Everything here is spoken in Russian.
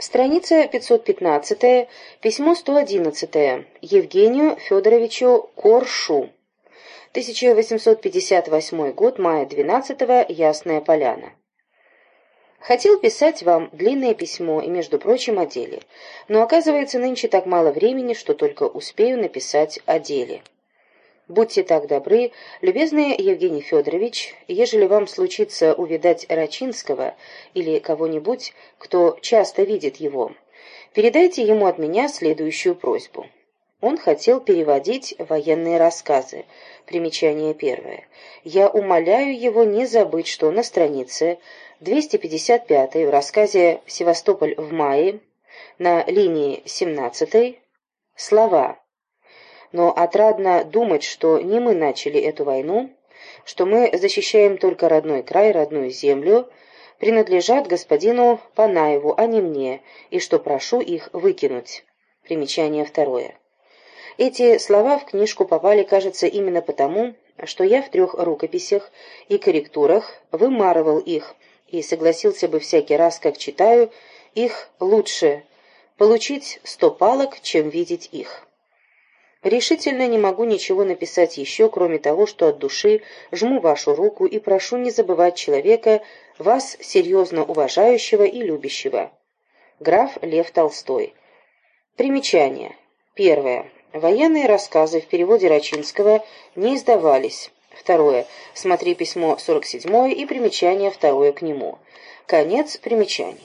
Страница 515, письмо 111, Евгению Федоровичу Коршу. 1858 год, мая 12 Ясная Поляна. Хотел писать вам длинное письмо и, между прочим, о деле, но оказывается нынче так мало времени, что только успею написать о деле. Будьте так добры, любезный Евгений Федорович, ежели вам случится увидать Рачинского или кого-нибудь, кто часто видит его, передайте ему от меня следующую просьбу. Он хотел переводить военные рассказы. Примечание первое. Я умоляю его не забыть, что на странице 255 в рассказе «Севастополь в мае» на линии 17 слова но отрадно думать, что не мы начали эту войну, что мы защищаем только родной край, родную землю, принадлежат господину Панаеву, а не мне, и что прошу их выкинуть. Примечание второе. Эти слова в книжку попали, кажется, именно потому, что я в трех рукописях и корректурах вымарывал их, и согласился бы всякий раз, как читаю, их лучше получить сто палок, чем видеть их. Решительно не могу ничего написать еще, кроме того, что от души жму вашу руку и прошу не забывать человека, вас серьезно уважающего и любящего. Граф Лев Толстой. Примечание. Первое. Военные рассказы в переводе Рачинского не издавались. Второе. Смотри письмо 47 и примечание второе к нему. Конец примечаний.